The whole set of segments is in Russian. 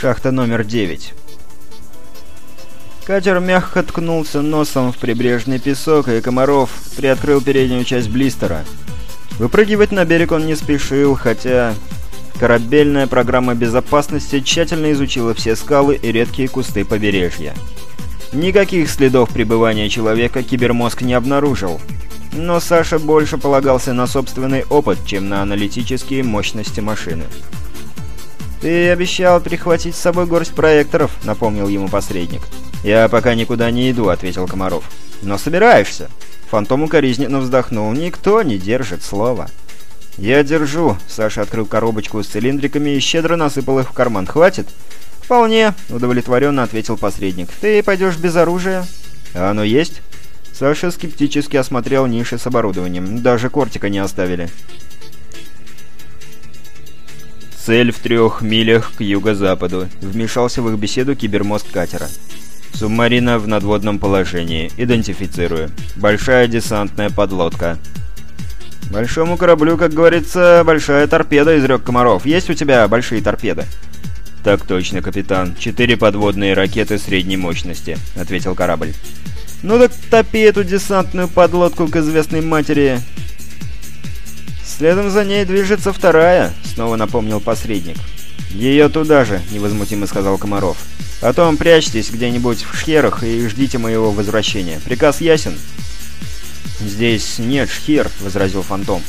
Шахта номер 9. Катер мягко ткнулся носом в прибрежный песок, и Комаров приоткрыл переднюю часть блистера. Выпрыгивать на берег он не спешил, хотя корабельная программа безопасности тщательно изучила все скалы и редкие кусты побережья. Никаких следов пребывания человека кибермозг не обнаружил, но Саша больше полагался на собственный опыт, чем на аналитические мощности машины. «Ты обещал прихватить с собой горсть проекторов», — напомнил ему посредник. «Я пока никуда не иду», — ответил Комаров. «Но собираешься?» Фантом укоризненно вздохнул. «Никто не держит слова». «Я держу», — Саша открыл коробочку с цилиндриками и щедро насыпал их в карман. «Хватит?» «Вполне», — удовлетворенно ответил посредник. «Ты пойдешь без оружия?» «А оно есть?» Саша скептически осмотрел ниши с оборудованием. Даже кортика не оставили. «Цель в трех милях к юго-западу», — вмешался в их беседу кибермозг катера. «Субмарина в надводном положении. Идентифицирую. Большая десантная подлодка». «Большому кораблю, как говорится, большая торпеда», — изрек Комаров. «Есть у тебя большие торпеды?» «Так точно, капитан. Четыре подводные ракеты средней мощности», — ответил корабль. «Ну так топи эту десантную подлодку к известной матери «Следом за ней движется вторая», — снова напомнил посредник. «Ее туда же», — невозмутимо сказал Комаров. «Потом прячьтесь где-нибудь в шхерах и ждите моего возвращения. Приказ ясен?» «Здесь нет шхер», — возразил Фантом.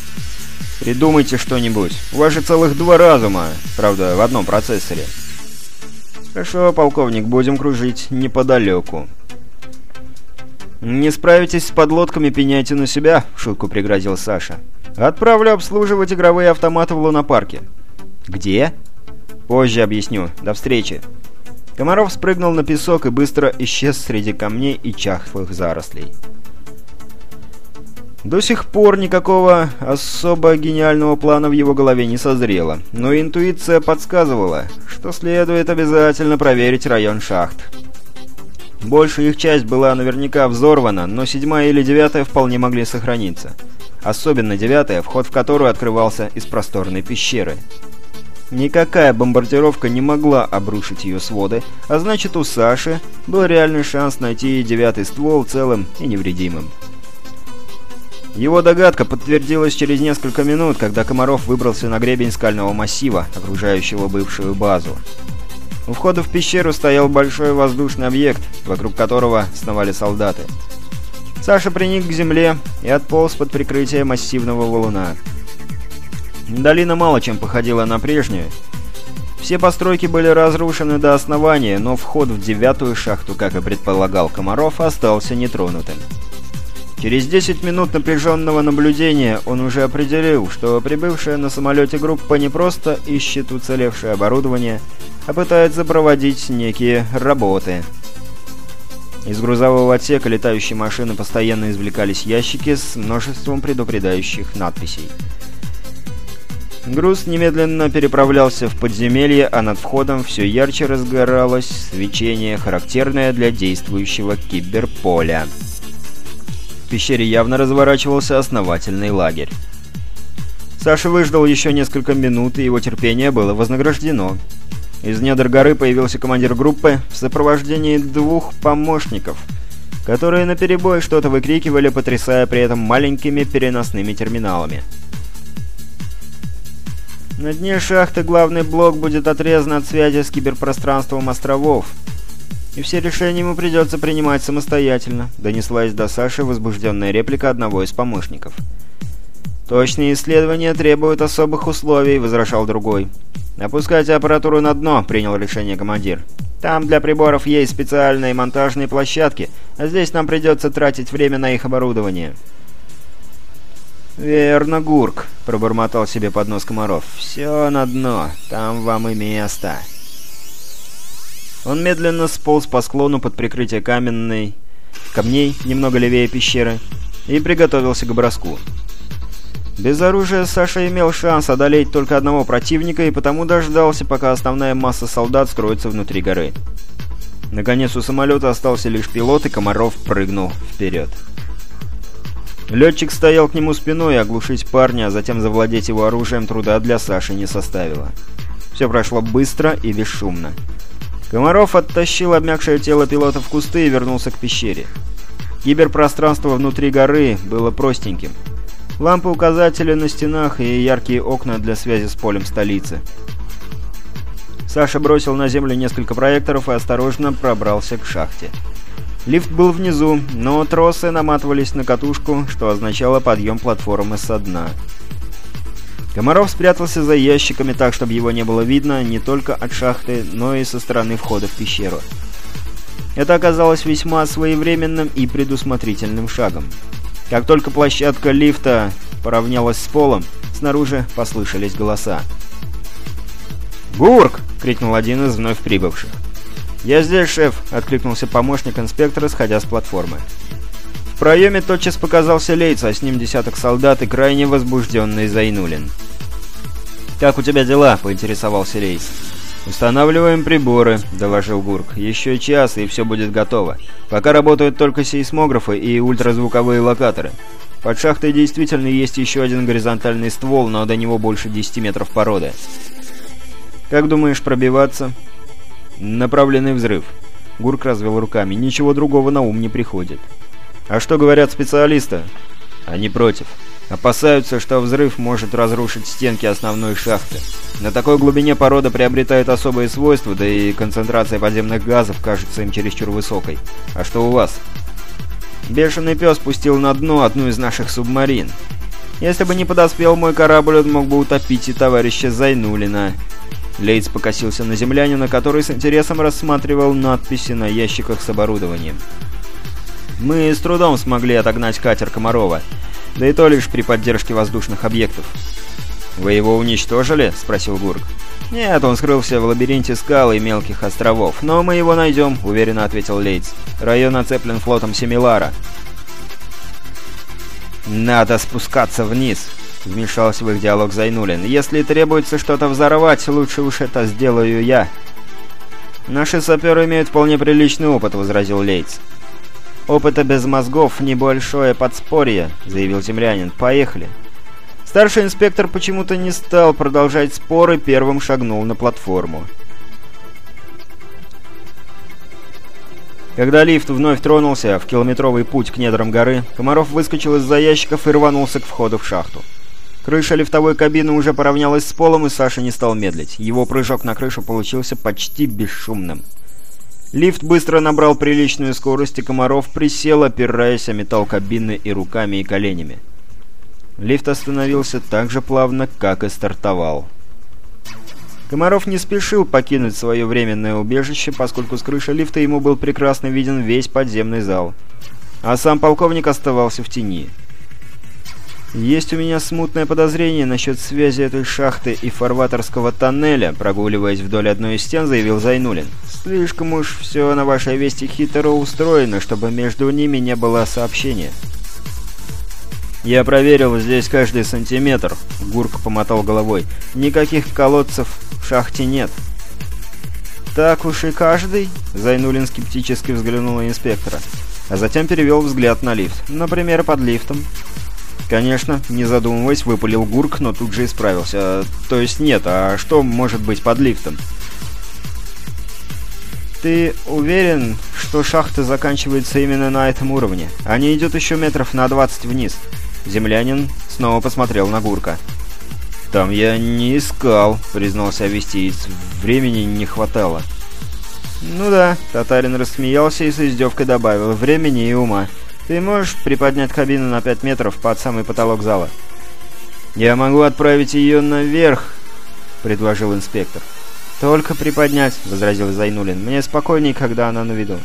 «Придумайте что-нибудь. У вас же целых два разума, правда, в одном процессоре». «Хорошо, полковник, будем кружить неподалеку». «Не справитесь с подлодками, пеняйте на себя», — шутку пригрозил Саша. «Отправлю обслуживать игровые автоматы в лунопарке». «Где?» «Позже объясню. До встречи». Комаров спрыгнул на песок и быстро исчез среди камней и чахлых зарослей. До сих пор никакого особо гениального плана в его голове не созрело, но интуиция подсказывала, что следует обязательно проверить район шахт. Большая их часть была наверняка взорвана, но седьмая или девятая вполне могли сохраниться особенно девятая, вход в которую открывался из просторной пещеры. Никакая бомбардировка не могла обрушить ее своды, а значит у Саши был реальный шанс найти девятый ствол целым и невредимым. Его догадка подтвердилась через несколько минут, когда Комаров выбрался на гребень скального массива, окружающего бывшую базу. У входа в пещеру стоял большой воздушный объект, вокруг которого сновали солдаты. Саша приник к земле и отполз под прикрытие массивного валуна. Долина мало чем походила на прежнюю. Все постройки были разрушены до основания, но вход в девятую шахту, как и предполагал Комаров, остался нетронутым. Через 10 минут напряженного наблюдения он уже определил, что прибывшая на самолете группа не просто ищет уцелевшее оборудование, а пытается проводить некие работы – из грузового отсека летающей машины постоянно извлекались ящики с множеством предупреждающих надписей. Груз немедленно переправлялся в подземелье, а над входом все ярче разгоралось свечение, характерное для действующего киберполя. В пещере явно разворачивался основательный лагерь. Саша выждал еще несколько минут, и его терпение было вознаграждено. Из недр горы появился командир группы в сопровождении двух помощников, которые наперебой что-то выкрикивали, потрясая при этом маленькими переносными терминалами. На дне шахты главный блок будет отрезан от связи с киберпространством островов, и все решения ему придется принимать самостоятельно», — донеслась до Саши возбужденная реплика одного из помощников. «Точные исследования требуют особых условий», — возражал другой. «Опускайте аппаратуру на дно», — принял решение командир. «Там для приборов есть специальные монтажные площадки, а здесь нам придется тратить время на их оборудование». «Верно, Гурк», — пробормотал себе под нос Комаров. «Все на дно, там вам и место». Он медленно сполз по склону под прикрытие каменной камней, немного левее пещеры, и приготовился к броску. Без оружия Саша имел шанс одолеть только одного противника и потому дождался, пока основная масса солдат скроется внутри горы. Наконец у самолета остался лишь пилот, и Комаров прыгнул вперед. Летчик стоял к нему спиной, и оглушить парня, а затем завладеть его оружием труда для Саши не составило. Все прошло быстро и бесшумно. Комаров оттащил обмякшее тело пилота в кусты и вернулся к пещере. Киберпространство внутри горы было простеньким. Лампы-указатели на стенах и яркие окна для связи с полем столицы. Саша бросил на землю несколько проекторов и осторожно пробрался к шахте. Лифт был внизу, но тросы наматывались на катушку, что означало подъем платформы со дна. Комаров спрятался за ящиками так, чтобы его не было видно не только от шахты, но и со стороны входа в пещеру. Это оказалось весьма своевременным и предусмотрительным шагом. Как только площадка лифта поравнялась с полом, снаружи послышались голоса. «Гурк!» — крикнул один из вновь прибывших. «Я здесь, шеф!» — откликнулся помощник инспектора, сходя с платформы. В проеме тотчас показался Лейц, а с ним десяток солдат и крайне возбужденный Зайнулин. «Как у тебя дела?» — поинтересовался Лейц. «Устанавливаем приборы», — доложил Гурк. «Еще час, и все будет готово. Пока работают только сейсмографы и ультразвуковые локаторы. Под шахтой действительно есть еще один горизонтальный ствол, но до него больше 10 метров породы. Как думаешь пробиваться?» «Направленный взрыв». Гурк развел руками. «Ничего другого на ум не приходит». «А что говорят специалисты?» «Они против. Опасаются, что взрыв может разрушить стенки основной шахты. На такой глубине порода приобретает особые свойства, да и концентрация подземных газов кажется им чересчур высокой. А что у вас?» «Бешеный пес пустил на дно одну из наших субмарин. Если бы не подоспел мой корабль, он мог бы утопить и товарища Зайнулина». Лейтс покосился на землянина, который с интересом рассматривал надписи на ящиках с оборудованием. «Мы с трудом смогли отогнать катер Комарова, да и то лишь при поддержке воздушных объектов». «Вы его уничтожили?» — спросил Гурк. «Нет, он скрылся в лабиринте скал и мелких островов, но мы его найдем», — уверенно ответил Лейтс. «Район оцеплен флотом Семилара». «Надо спускаться вниз», — вмешался в их диалог Зайнулин. «Если требуется что-то взорвать, лучше уж это сделаю я». «Наши саперы имеют вполне приличный опыт», — возразил Лейтс. «Опыта без мозгов — небольшое подспорье», — заявил землянин. «Поехали». Старший инспектор почему-то не стал продолжать споры, первым шагнул на платформу. Когда лифт вновь тронулся в километровый путь к недрам горы, Комаров выскочил из-за ящиков и рванулся к входу в шахту. Крыша лифтовой кабины уже поравнялась с полом, и Саша не стал медлить. Его прыжок на крышу получился почти бесшумным. Лифт быстро набрал приличную скорость, и Комаров присел, опираясь о металл кабины и руками, и коленями. Лифт остановился так же плавно, как и стартовал. Комаров не спешил покинуть свое временное убежище, поскольку с крыши лифта ему был прекрасно виден весь подземный зал. А сам полковник оставался в тени. «Есть у меня смутное подозрение насчет связи этой шахты и фарватерского тоннеля», прогуливаясь вдоль одной из стен, заявил Зайнулин. «Слишком уж все на вашей вести хитро устроено, чтобы между ними не было сообщения». «Я проверил здесь каждый сантиметр», — Гурк помотал головой. «Никаких колодцев в шахте нет». «Так уж и каждый?» — Зайнулин скептически взглянул на инспектора, а затем перевел взгляд на лифт. «Например, под лифтом». Конечно, не задумываясь, выпалил Гурк, но тут же исправился. То есть нет, а что может быть под лифтом? Ты уверен, что шахта заканчивается именно на этом уровне, а не идет еще метров на 20 вниз? Землянин снова посмотрел на Гурка. «Там я не искал», — признался авестиец. «Времени не хватало». «Ну да», — Татарин рассмеялся и с издевкой добавил. «Времени и ума. Ты можешь приподнять кабину на 5 метров под самый потолок зала?» «Я могу отправить ее наверх», — предложил инспектор. «Только приподнять», — возразил Зайнулин. «Мне спокойней, когда она на виду».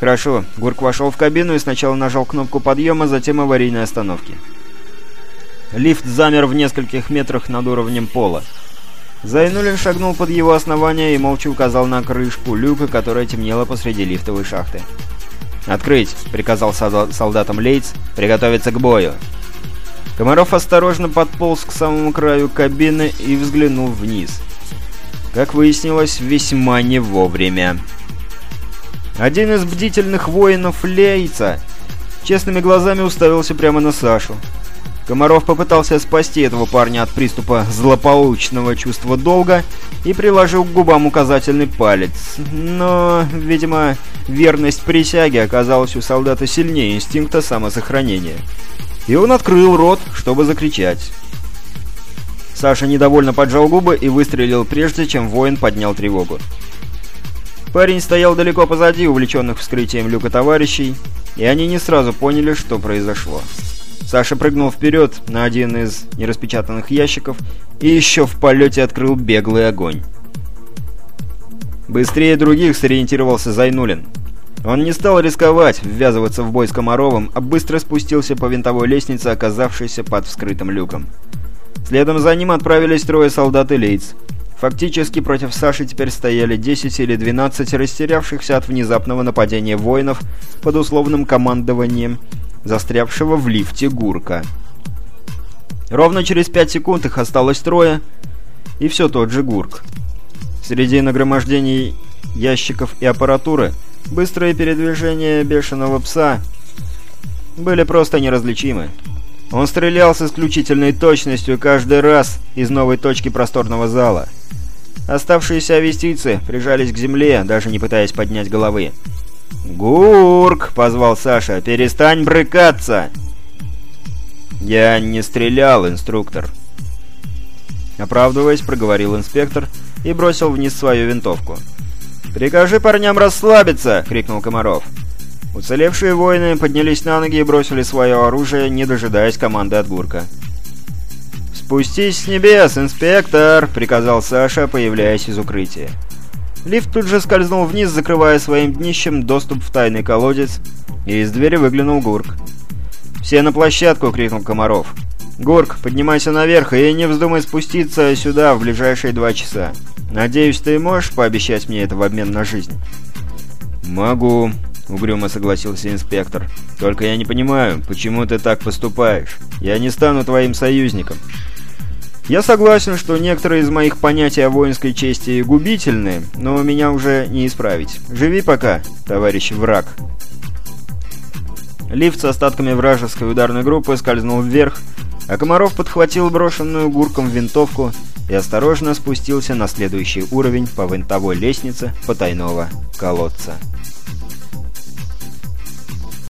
«Хорошо». Гурк вошел в кабину и сначала нажал кнопку подъема, затем аварийной остановки. Лифт замер в нескольких метрах над уровнем пола. Зайнулин шагнул под его основание и молча указал на крышку люка, которая темнела посреди лифтовой шахты. «Открыть!» — приказал солдатам Лейтс. «Приготовиться к бою!» Комаров осторожно подполз к самому краю кабины и взглянул вниз. Как выяснилось, весьма не вовремя. Один из бдительных воинов Лейца честными глазами уставился прямо на Сашу. Комаров попытался спасти этого парня от приступа злополучного чувства долга и приложил к губам указательный палец. Но, видимо, верность присяге оказалась у солдата сильнее инстинкта самосохранения. И он открыл рот, чтобы закричать. Саша недовольно поджал губы и выстрелил прежде, чем воин поднял тревогу. Парень стоял далеко позади увлеченных вскрытием люка товарищей, и они не сразу поняли, что произошло. Саша прыгнул вперед на один из нераспечатанных ящиков и еще в полете открыл беглый огонь. Быстрее других сориентировался Зайнулин. Он не стал рисковать, ввязываться в бой с Комаровым, а быстро спустился по винтовой лестнице, оказавшейся под вскрытым люком. Следом за ним отправились трое солдат и лиц. Фактически против Саши теперь стояли 10 или 12 растерявшихся от внезапного нападения воинов под условным командованием застрявшего в лифте Гурка. Ровно через 5 секунд их осталось трое, и все тот же Гурк. Среди нагромождений ящиков и аппаратуры быстрые передвижения бешеного пса были просто неразличимы. Он стрелял с исключительной точностью каждый раз из новой точки просторного зала. Оставшиеся авестийцы прижались к земле, даже не пытаясь поднять головы. «Гурк!» — позвал Саша. «Перестань брыкаться!» «Я не стрелял, инструктор!» Оправдываясь, проговорил инспектор и бросил вниз свою винтовку. «Прикажи парням расслабиться!» — крикнул Комаров. Уцелевшие воины поднялись на ноги и бросили свое оружие, не дожидаясь команды от Гурка. «Спустись с небес, инспектор!» — приказал Саша, появляясь из укрытия. Лифт тут же скользнул вниз, закрывая своим днищем доступ в тайный колодец, и из двери выглянул Гурк. «Все на площадку!» — крикнул Комаров. «Гурк, поднимайся наверх и не вздумай спуститься сюда в ближайшие два часа. Надеюсь, ты можешь пообещать мне это в обмен на жизнь?» «Могу», — угрюмо согласился инспектор. «Только я не понимаю, почему ты так поступаешь. Я не стану твоим союзником». «Я согласен, что некоторые из моих понятий о воинской чести губительны, но меня уже не исправить. Живи пока, товарищ враг». Лифт с остатками вражеской ударной группы скользнул вверх, а Комаров подхватил брошенную гурком винтовку и осторожно спустился на следующий уровень по винтовой лестнице потайного колодца.